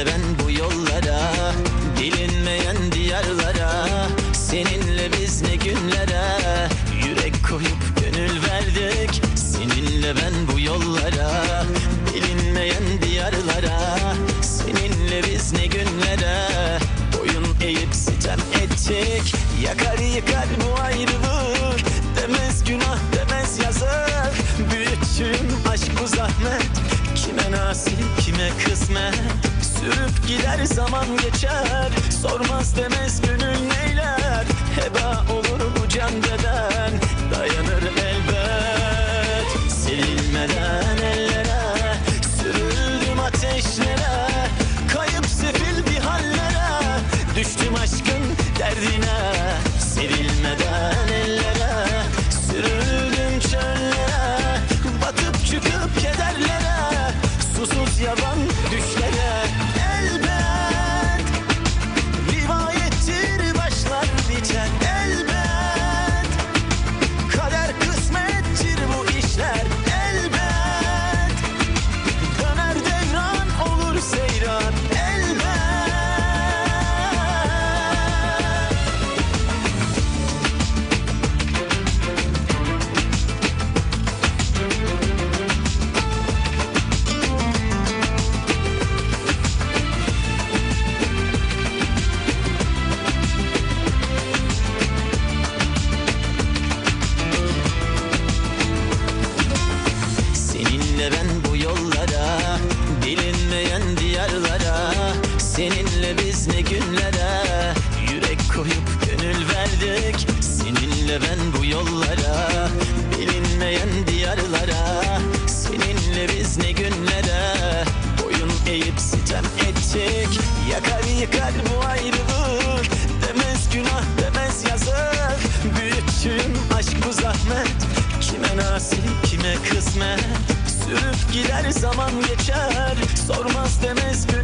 Seninle ben bu yollara Bilinmeyen diyarlara Seninle biz ne günlere? Yürek koyup gönül verdik Seninle ben bu yollara Bilinmeyen diyarlara Seninle biz ne günlere? Boyun eğip sitem ettik Yakar yıkar bu ayrılık. Demez günah demez yazık. Büyüttüğüm aşk bu zahmet. Kime nasip kime kısmet? Zaman geçer. Sormaz demez gönül neyler. Heba olur bu can beden Dayanır elbet. Sevilmeden ellere Sürüldüm ateşlere. Kayıp sefil bir hallere Düştüm aşkın derdine. Sevilmeden ellere Sürüldüm çöllere. Batıp çıkıp kederlere Susuz yaban Seninle ben bu yollara Bilinmeyen diyarlara. Seninle biz ne günlere Boyun eğip sitem ettik. Yakar yıkar bu ayrılık. Demez günah demez yazık. Büyüttüğüm aşk bu zahmet. Kime nasip kime kısmet. Sürüp gider zaman geçer. Sormaz demez gönül